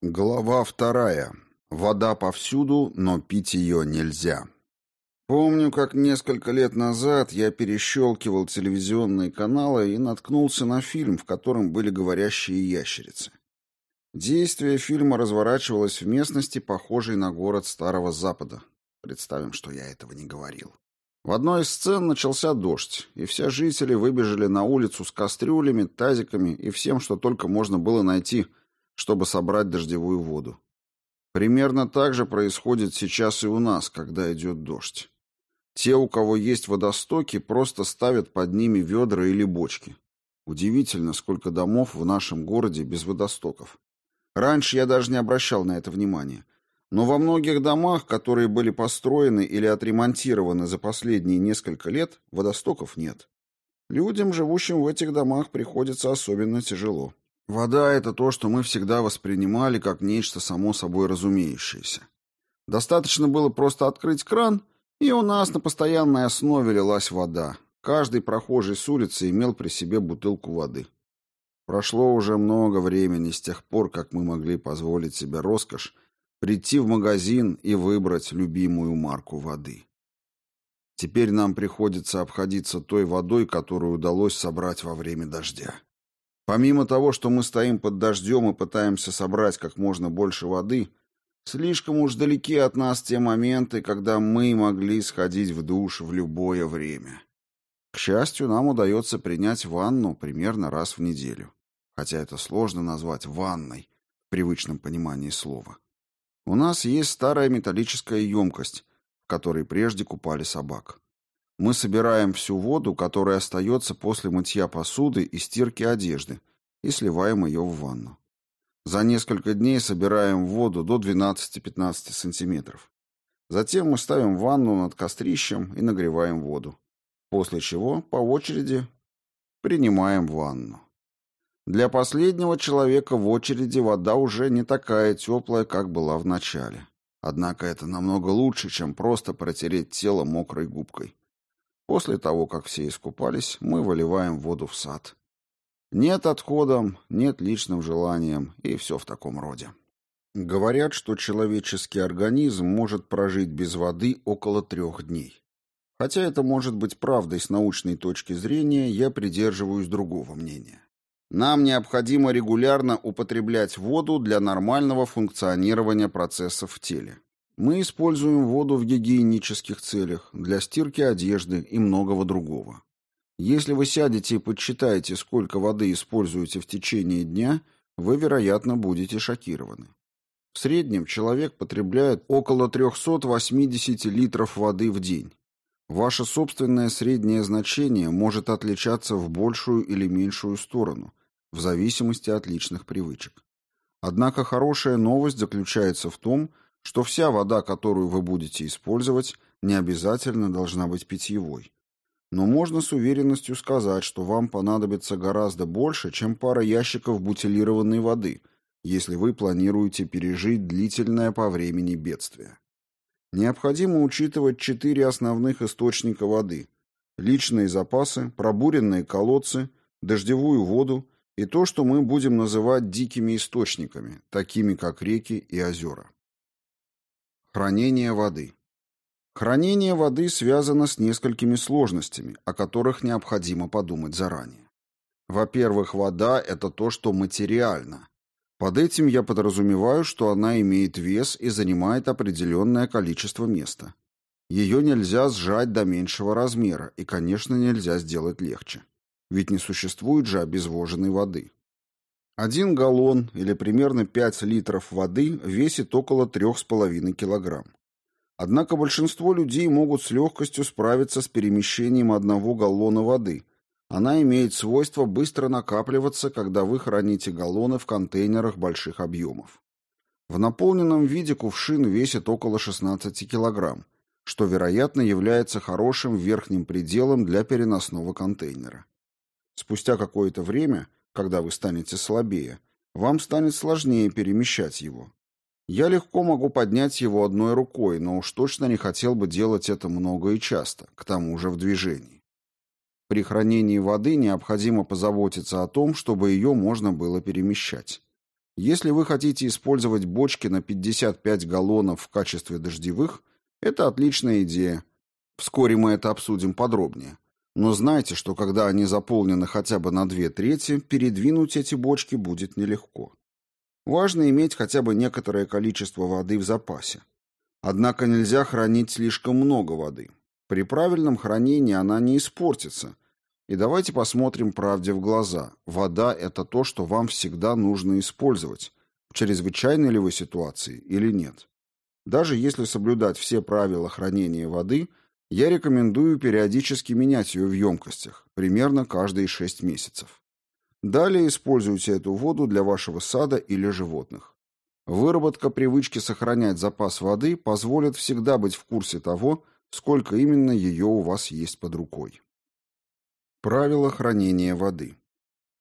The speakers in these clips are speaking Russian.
Глава вторая. Вода повсюду, но пить ее нельзя. Помню, как несколько лет назад я перещелкивал телевизионные каналы и наткнулся на фильм, в котором были говорящие ящерицы. Действие фильма разворачивалось в местности, похожей на город Старого Запада. Представим, что я этого не говорил. В одной из сцен начался дождь, и все жители выбежали на улицу с кастрюлями, тазиками и всем, что только можно было найти – чтобы собрать дождевую воду. Примерно так же происходит сейчас и у нас, когда идет дождь. Те, у кого есть водостоки, просто ставят под ними ведра или бочки. Удивительно, сколько домов в нашем городе без водостоков. Раньше я даже не обращал на это внимания. Но во многих домах, которые были построены или отремонтированы за последние несколько лет, водостоков нет. Людям, живущим в этих домах, приходится особенно тяжело. Вода — это то, что мы всегда воспринимали как нечто само собой разумеющееся. Достаточно было просто открыть кран, и у нас на постоянной основе лилась вода. Каждый прохожий с улицы имел при себе бутылку воды. Прошло уже много времени с тех пор, как мы могли позволить себе роскошь прийти в магазин и выбрать любимую марку воды. Теперь нам приходится обходиться той водой, которую удалось собрать во время дождя. Помимо того, что мы стоим под дождем и пытаемся собрать как можно больше воды, слишком уж далеки от нас те моменты, когда мы могли сходить в душ в любое время. К счастью, нам удается принять ванну примерно раз в неделю. Хотя это сложно назвать ванной в привычном понимании слова. У нас есть старая металлическая емкость, в которой прежде купали собак. Мы собираем всю воду, которая остается после мытья посуды и стирки одежды, и сливаем ее в ванну. За несколько дней собираем воду до 12-15 сантиметров. Затем мы ставим ванну над кострищем и нагреваем воду. После чего по очереди принимаем ванну. Для последнего человека в очереди вода уже не такая теплая, как была в начале. Однако это намного лучше, чем просто протереть тело мокрой губкой. После того, как все искупались, мы выливаем воду в сад. Нет отходом, нет личным желанием и все в таком роде. Говорят, что человеческий организм может прожить без воды около трех дней. Хотя это может быть правдой с научной точки зрения, я придерживаюсь другого мнения. Нам необходимо регулярно употреблять воду для нормального функционирования процессов в теле. Мы используем воду в гигиенических целях, для стирки одежды и многого другого. Если вы сядете и подсчитаете, сколько воды используете в течение дня, вы, вероятно, будете шокированы. В среднем человек потребляет около 380 литров воды в день. Ваше собственное среднее значение может отличаться в большую или меньшую сторону, в зависимости от личных привычек. Однако хорошая новость заключается в том, что что вся вода, которую вы будете использовать, не обязательно должна быть питьевой. Но можно с уверенностью сказать, что вам понадобится гораздо больше, чем пара ящиков бутилированной воды, если вы планируете пережить длительное по времени бедствие. Необходимо учитывать четыре основных источника воды – личные запасы, пробуренные колодцы, дождевую воду и то, что мы будем называть дикими источниками, такими как реки и озера. Хранение воды. Хранение воды связано с несколькими сложностями, о которых необходимо подумать заранее. Во-первых, вода – это то, что материально. Под этим я подразумеваю, что она имеет вес и занимает определенное количество места. Ее нельзя сжать до меньшего размера, и, конечно, нельзя сделать легче. Ведь не существует же обезвоженной воды. Один галлон или примерно 5 литров воды весит около 3,5 килограмм. Однако большинство людей могут с легкостью справиться с перемещением одного галлона воды. Она имеет свойство быстро накапливаться, когда вы храните галлоны в контейнерах больших объемов. В наполненном виде кувшин весит около 16 килограмм, что, вероятно, является хорошим верхним пределом для переносного контейнера. Спустя какое-то время – когда вы станете слабее, вам станет сложнее перемещать его. Я легко могу поднять его одной рукой, но уж точно не хотел бы делать это много и часто, к тому же в движении. При хранении воды необходимо позаботиться о том, чтобы ее можно было перемещать. Если вы хотите использовать бочки на 55 галлонов в качестве дождевых, это отличная идея. Вскоре мы это обсудим подробнее. Но знайте, что когда они заполнены хотя бы на две трети, передвинуть эти бочки будет нелегко. Важно иметь хотя бы некоторое количество воды в запасе. Однако нельзя хранить слишком много воды. При правильном хранении она не испортится – и давайте посмотрим правде в глаза. Вода – это то, что вам всегда нужно использовать, в чрезвычайной ли вы ситуации или нет. Даже если соблюдать все правила хранения воды, я рекомендую периодически менять ее в емкостях, примерно каждые 6 месяцев. Далее используйте эту воду для вашего сада или животных. Выработка привычки сохранять запас воды позволит всегда быть в курсе того, сколько именно ее у вас есть под рукой. Правила хранения воды.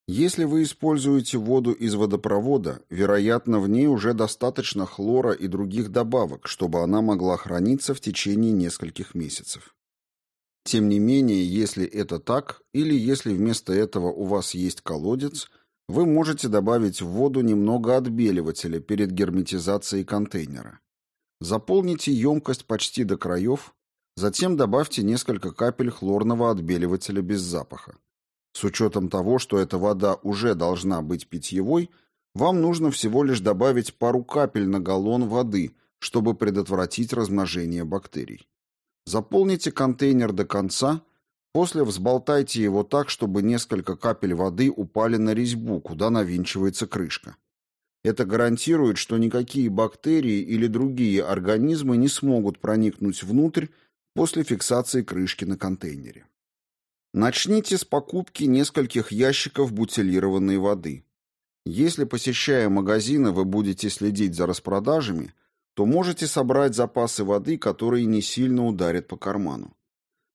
Если вы используете воду из водопровода, вероятно, в ней уже достаточно хлора и других добавок, чтобы она могла храниться в течение нескольких месяцев. Тем не менее, если это так, или если вместо этого у вас есть колодец, вы можете добавить в воду немного отбеливателя перед герметизацией контейнера. Заполните емкость почти до краев, Затем добавьте несколько капель хлорного отбеливателя без запаха. С учетом того, что эта вода уже должна быть питьевой, вам нужно всего лишь добавить пару капель на галлон воды, чтобы предотвратить размножение бактерий. Заполните контейнер до конца, после взболтайте его так, чтобы несколько капель воды упали на резьбу, куда навинчивается крышка. Это гарантирует, что никакие бактерии или другие организмы не смогут проникнуть внутрь после фиксации крышки на контейнере. Начните с покупки нескольких ящиков бутилированной воды. Если, посещая магазины, вы будете следить за распродажами, то можете собрать запасы воды, которые не сильно ударят по карману.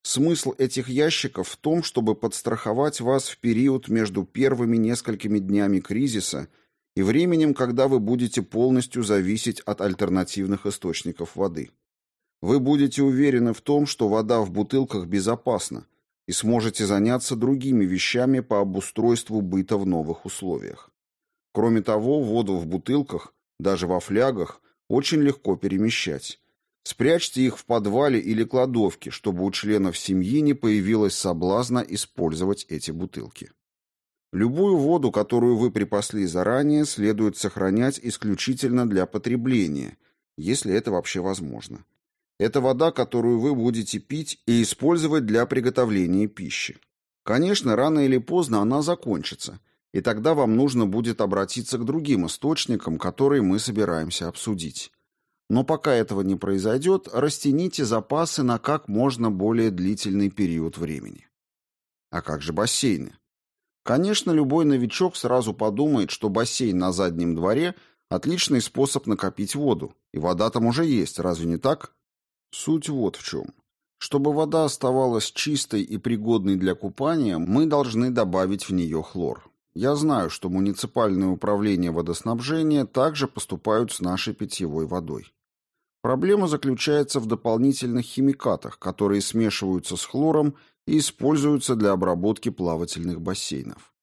Смысл этих ящиков в том, чтобы подстраховать вас в период между первыми несколькими днями кризиса и временем, когда вы будете полностью зависеть от альтернативных источников воды. Вы будете уверены в том, что вода в бутылках безопасна, и сможете заняться другими вещами по обустройству быта в новых условиях. Кроме того, воду в бутылках, даже во флягах, очень легко перемещать. Спрячьте их в подвале или кладовке, чтобы у членов семьи не появилось соблазна использовать эти бутылки. Любую воду, которую вы припасли заранее, следует сохранять исключительно для потребления, если это вообще возможно. Это вода, которую вы будете пить и использовать для приготовления пищи. Конечно, рано или поздно она закончится, и тогда вам нужно будет обратиться к другим источникам, которые мы собираемся обсудить. Но пока этого не произойдет, растяните запасы на как можно более длительный период времени. А как же бассейны? Конечно, любой новичок сразу подумает, что бассейн на заднем дворе – отличный способ накопить воду, и вода там уже есть, разве не так? Суть вот в чем. Чтобы вода оставалась чистой и пригодной для купания, мы должны добавить в нее хлор. Я знаю, что муниципальные управления водоснабжения также поступают с нашей питьевой водой. Проблема заключается в дополнительных химикатах, которые смешиваются с хлором и используются для обработки плавательных бассейнов.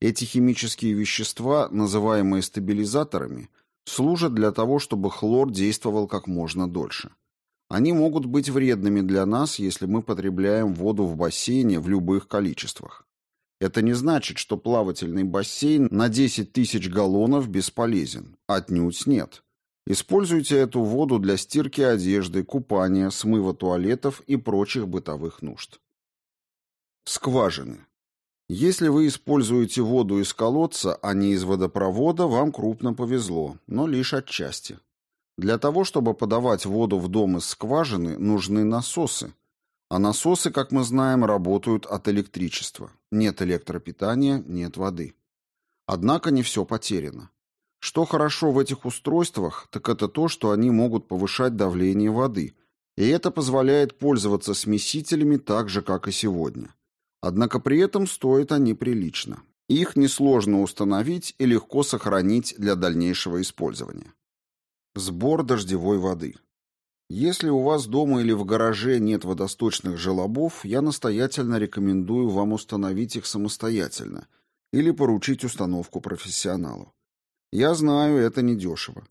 Эти химические вещества, называемые стабилизаторами, служат для того, чтобы хлор действовал как можно дольше. Они могут быть вредными для нас, если мы потребляем воду в бассейне в любых количествах. Это не значит, что плавательный бассейн на 10 тысяч галлонов бесполезен. Отнюдь нет. Используйте эту воду для стирки одежды, купания, смыва туалетов и прочих бытовых нужд. Скважины. Если вы используете воду из колодца, а не из водопровода, вам крупно повезло, но лишь отчасти. Для того, чтобы подавать воду в дом из скважины, нужны насосы. А насосы, как мы знаем, работают от электричества. Нет электропитания, нет воды. Однако не все потеряно. Что хорошо в этих устройствах, так это то, что они могут повышать давление воды, и это позволяет пользоваться смесителями так же, как и сегодня. Однако при этом стоят они прилично. Их несложно установить и легко сохранить для дальнейшего использования. Сбор дождевой воды. Если у вас дома или в гараже нет водосточных желобов, я настоятельно рекомендую вам установить их самостоятельно или поручить установку профессионалу. Я знаю, это недешево.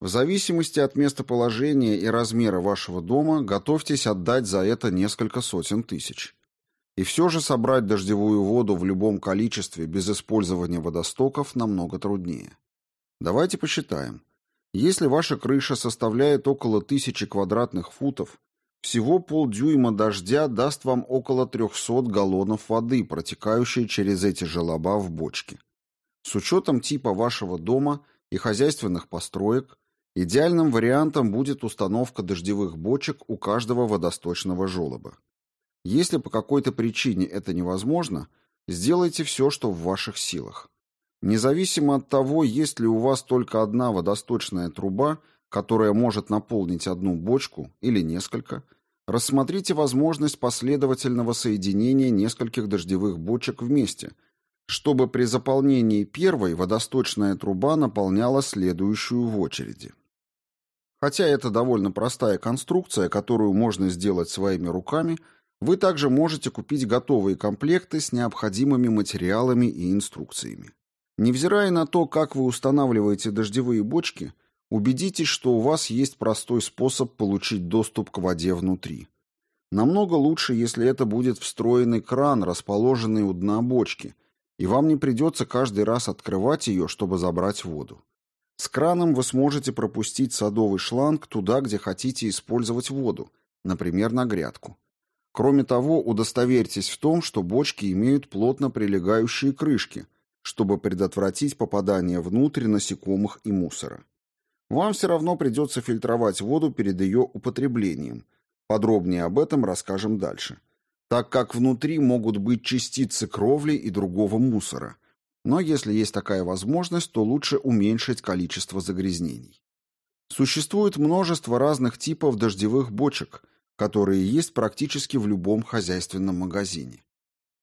В зависимости от местоположения и размера вашего дома, готовьтесь отдать за это несколько сотен тысяч. И все же собрать дождевую воду в любом количестве без использования водостоков намного труднее. Давайте посчитаем. Если ваша крыша составляет около тысячи квадратных футов, всего полдюйма дождя даст вам около 300 галлонов воды, протекающей через эти желоба в бочке. С учетом типа вашего дома и хозяйственных построек, идеальным вариантом будет установка дождевых бочек у каждого водосточного желоба. Если по какой-то причине это невозможно, сделайте все, что в ваших силах. Независимо от того, есть ли у вас только одна водосточная труба, которая может наполнить одну бочку или несколько, рассмотрите возможность последовательного соединения нескольких дождевых бочек вместе, чтобы при заполнении первой водосточная труба наполняла следующую в очереди. Хотя это довольно простая конструкция, которую можно сделать своими руками, вы также можете купить готовые комплекты с необходимыми материалами и инструкциями. Невзирая на то, как вы устанавливаете дождевые бочки, убедитесь, что у вас есть простой способ получить доступ к воде внутри. Намного лучше, если это будет встроенный кран, расположенный у дна бочки, и вам не придется каждый раз открывать ее, чтобы забрать воду. С краном вы сможете пропустить садовый шланг туда, где хотите использовать воду, например, на грядку. Кроме того, удостоверьтесь в том, что бочки имеют плотно прилегающие крышки – чтобы предотвратить попадание внутрь насекомых и мусора. Вам все равно придется фильтровать воду перед ее употреблением. Подробнее об этом расскажем дальше. Так как внутри могут быть частицы кровли и другого мусора. Но если есть такая возможность, то лучше уменьшить количество загрязнений. Существует множество разных типов дождевых бочек, которые есть практически в любом хозяйственном магазине.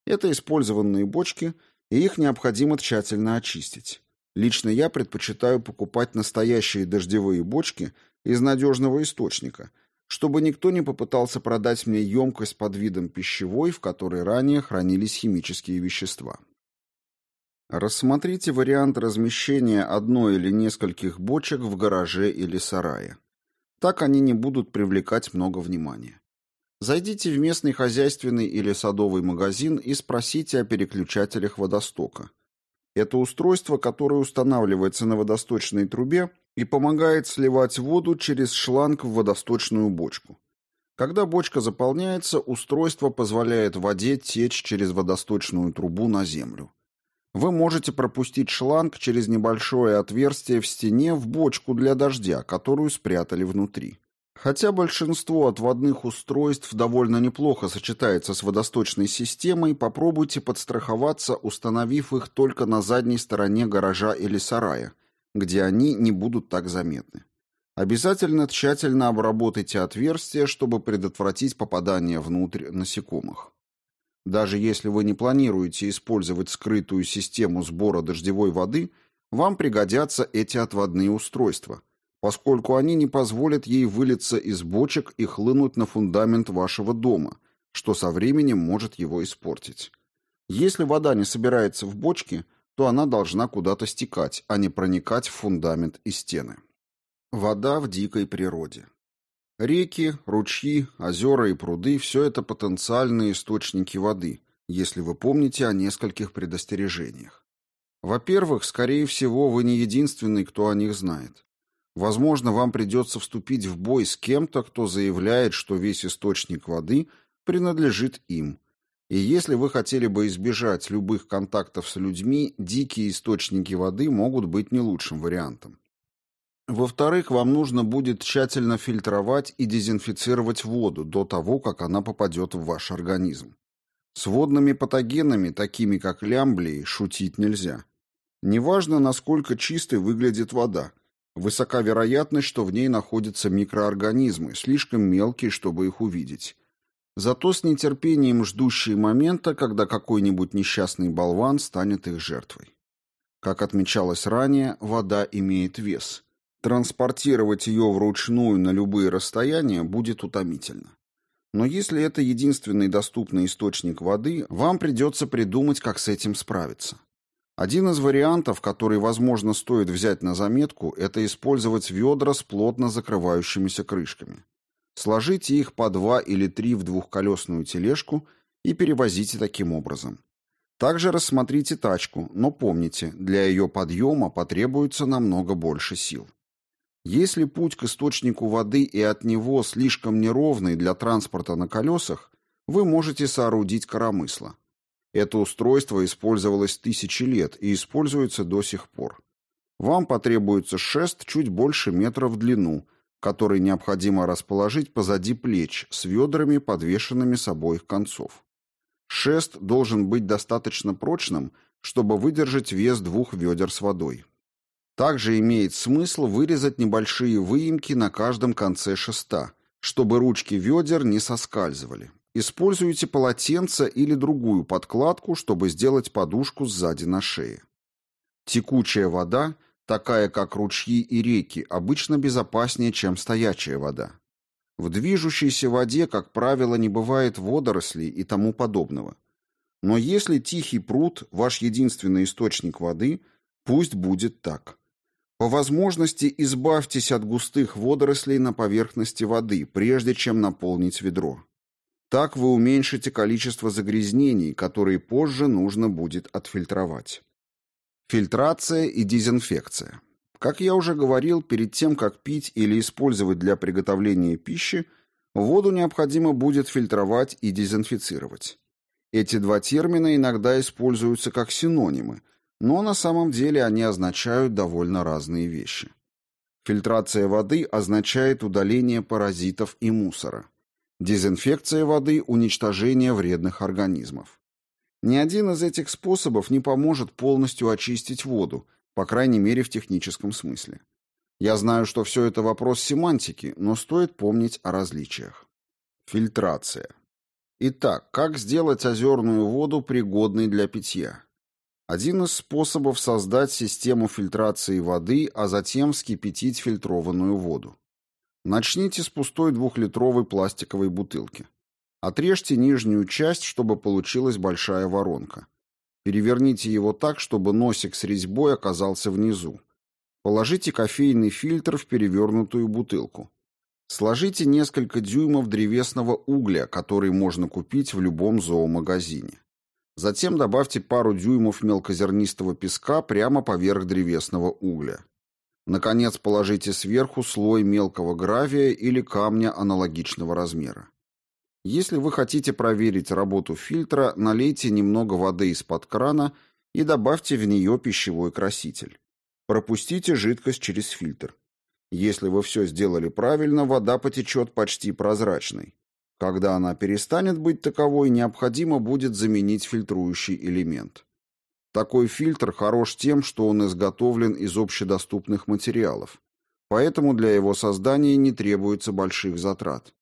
Это использованные бочки – и их необходимо тщательно очистить. Лично я предпочитаю покупать настоящие дождевые бочки из надежного источника, чтобы никто не попытался продать мне емкость под видом пищевой, в которой ранее хранились химические вещества. Рассмотрите вариант размещения одной или нескольких бочек в гараже или сарае. Так они не будут привлекать много внимания. Зайдите в местный хозяйственный или садовый магазин и спросите о переключателях водостока. Это устройство, которое устанавливается на водосточной трубе и помогает сливать воду через шланг в водосточную бочку. Когда бочка заполняется, устройство позволяет воде течь через водосточную трубу на землю. Вы можете пропустить шланг через небольшое отверстие в стене в бочку для дождя, которую спрятали внутри. Хотя большинство отводных устройств довольно неплохо сочетается с водосточной системой, попробуйте подстраховаться, установив их только на задней стороне гаража или сарая, где они не будут так заметны. Обязательно тщательно обработайте отверстия, чтобы предотвратить попадание внутрь насекомых. Даже если вы не планируете использовать скрытую систему сбора дождевой воды, вам пригодятся эти отводные устройства – поскольку они не позволят ей вылиться из бочек и хлынуть на фундамент вашего дома, что со временем может его испортить. Если вода не собирается в бочке, то она должна куда-то стекать, а не проникать в фундамент и стены. Вода в дикой природе. Реки, ручьи, озера и пруды – все это потенциальные источники воды, если вы помните о нескольких предостережениях. Во-первых, скорее всего, вы не единственный, кто о них знает. Возможно, вам придется вступить в бой с кем-то, кто заявляет, что весь источник воды принадлежит им. И если вы хотели бы избежать любых контактов с людьми, дикие источники воды могут быть не лучшим вариантом. Во-вторых, вам нужно будет тщательно фильтровать и дезинфицировать воду до того, как она попадет в ваш организм. С водными патогенами, такими как лямблии, шутить нельзя. Неважно, насколько чистой выглядит вода – Высока вероятность, что в ней находятся микроорганизмы, слишком мелкие, чтобы их увидеть. Зато с нетерпением ждущие момента, когда какой-нибудь несчастный болван станет их жертвой. Как отмечалось ранее, вода имеет вес. Транспортировать ее вручную на любые расстояния будет утомительно. Но если это единственный доступный источник воды, вам придется придумать, как с этим справиться. Один из вариантов, который, возможно, стоит взять на заметку, это использовать ведра с плотно закрывающимися крышками. Сложите их по два или три в двухколесную тележку и перевозите таким образом. Также рассмотрите тачку, но помните, для ее подъема потребуется намного больше сил. Если путь к источнику воды и от него слишком неровный для транспорта на колесах, вы можете соорудить коромысло. Это устройство использовалось тысячи лет и используется до сих пор. Вам потребуется шест чуть больше метра в длину, который необходимо расположить позади плеч с ведрами, подвешенными с обоих концов. Шест должен быть достаточно прочным, чтобы выдержать вес двух ведер с водой. Также имеет смысл вырезать небольшие выемки на каждом конце шеста, чтобы ручки ведер не соскальзывали. Используйте полотенце или другую подкладку, чтобы сделать подушку сзади на шее. Текучая вода, такая как ручьи и реки, обычно безопаснее, чем стоячая вода. В движущейся воде, как правило, не бывает водорослей и тому подобного. Но если тихий пруд – ваш единственный источник воды, пусть будет так. По возможности избавьтесь от густых водорослей на поверхности воды, прежде чем наполнить ведро. Так вы уменьшите количество загрязнений, которые позже нужно будет отфильтровать. Фильтрация и дезинфекция. Как я уже говорил, перед тем, как пить или использовать для приготовления пищи, воду необходимо будет фильтровать и дезинфицировать. Эти два термина иногда используются как синонимы, но на самом деле они означают довольно разные вещи. Фильтрация воды означает удаление паразитов и мусора. Дезинфекция воды – уничтожение вредных организмов. Ни один из этих способов не поможет полностью очистить воду, по крайней мере в техническом смысле. Я знаю, что все это вопрос семантики, но стоит помнить о различиях. Фильтрация. Итак, как сделать озерную воду пригодной для питья? Один из способов создать систему фильтрации воды, а затем вскипятить фильтрованную воду. Начните с пустой двухлитровой пластиковой бутылки. Отрежьте нижнюю часть, чтобы получилась большая воронка. Переверните его так, чтобы носик с резьбой оказался внизу. Положите кофейный фильтр в перевернутую бутылку. Сложите несколько дюймов древесного угля, который можно купить в любом зоомагазине. Затем добавьте пару дюймов мелкозернистого песка прямо поверх древесного угля. Наконец, положите сверху слой мелкого гравия или камня аналогичного размера. Если вы хотите проверить работу фильтра, налейте немного воды из-под крана и добавьте в нее пищевой краситель. Пропустите жидкость через фильтр. Если вы все сделали правильно, вода потечет почти прозрачной. Когда она перестанет быть таковой, необходимо будет заменить фильтрующий элемент. Такой фильтр хорош тем, что он изготовлен из общедоступных материалов, поэтому для его создания не требуется больших затрат.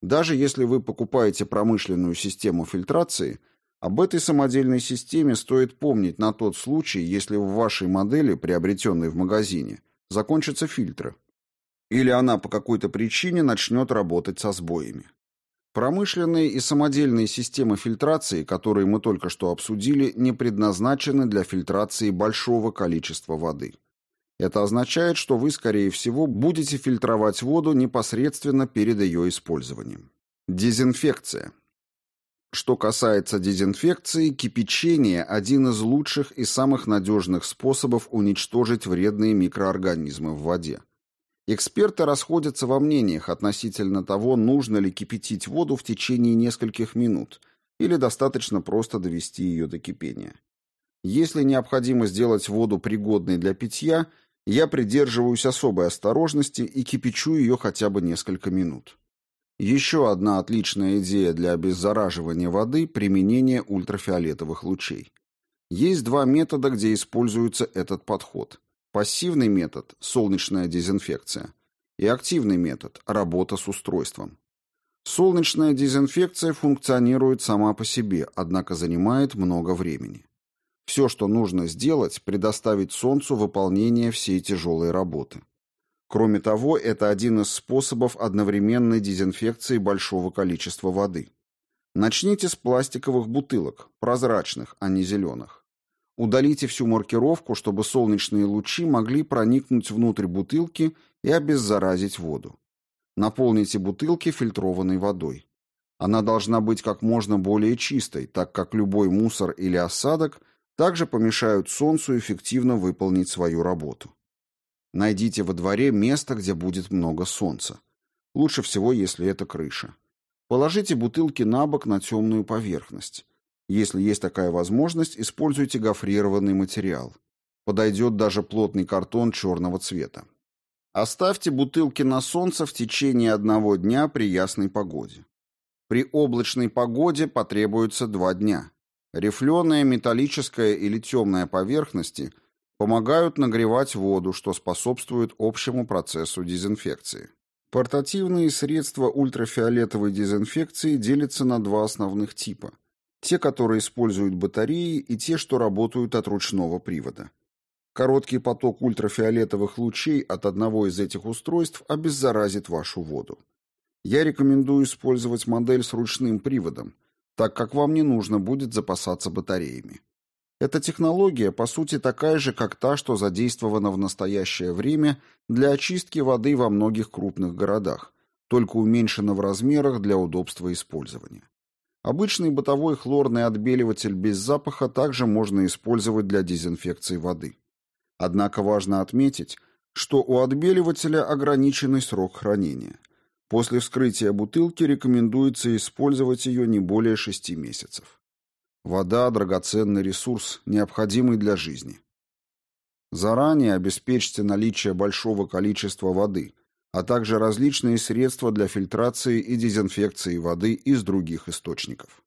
Даже если вы покупаете промышленную систему фильтрации, об этой самодельной системе стоит помнить на тот случай, если в вашей модели, приобретенной в магазине, закончатся фильтры. Или она по какой-то причине начнет работать со сбоями. Промышленные и самодельные системы фильтрации, которые мы только что обсудили, не предназначены для фильтрации большого количества воды. Это означает, что вы, скорее всего, будете фильтровать воду непосредственно перед ее использованием. Дезинфекция. Что касается дезинфекции, кипячение – один из лучших и самых надежных способов уничтожить вредные микроорганизмы в воде. Эксперты расходятся во мнениях относительно того, нужно ли кипятить воду в течение нескольких минут или достаточно просто довести ее до кипения. Если необходимо сделать воду пригодной для питья, я придерживаюсь особой осторожности и кипячу ее хотя бы несколько минут. Еще одна отличная идея для обеззараживания воды – применение ультрафиолетовых лучей. Есть два метода, где используется этот подход. Пассивный метод – солнечная дезинфекция. И активный метод – работа с устройством. Солнечная дезинфекция функционирует сама по себе, однако занимает много времени. Все, что нужно сделать – предоставить Солнцу выполнение всей тяжелой работы. Кроме того, это один из способов одновременной дезинфекции большого количества воды. Начните с пластиковых бутылок, прозрачных, а не зеленых. Удалите всю маркировку, чтобы солнечные лучи могли проникнуть внутрь бутылки и обеззаразить воду. Наполните бутылки фильтрованной водой. Она должна быть как можно более чистой, так как любой мусор или осадок также помешают солнцу эффективно выполнить свою работу. Найдите во дворе место, где будет много солнца. Лучше всего, если это крыша. Положите бутылки на бок на темную поверхность. Если есть такая возможность, используйте гофрированный материал. Подойдет даже плотный картон черного цвета. Оставьте бутылки на солнце в течение одного дня при ясной погоде. При облачной погоде потребуется два дня. Рифленая, металлическая или темная поверхности помогают нагревать воду, что способствует общему процессу дезинфекции. Портативные средства ультрафиолетовой дезинфекции делятся на два основных типа – те, которые используют батареи, и те, что работают от ручного привода. Короткий поток ультрафиолетовых лучей от одного из этих устройств обеззаразит вашу воду. Я рекомендую использовать модель с ручным приводом, так как вам не нужно будет запасаться батареями. Эта технология, по сути, такая же, как та, что задействована в настоящее время для очистки воды во многих крупных городах, только уменьшена в размерах для удобства использования. Обычный бытовой хлорный отбеливатель без запаха также можно использовать для дезинфекции воды. Однако важно отметить, что у отбеливателя ограниченный срок хранения. После вскрытия бутылки рекомендуется использовать ее не более 6 месяцев. Вода – драгоценный ресурс, необходимый для жизни. Заранее обеспечьте наличие большого количества воды, а также различные средства для фильтрации и дезинфекции воды из других источников.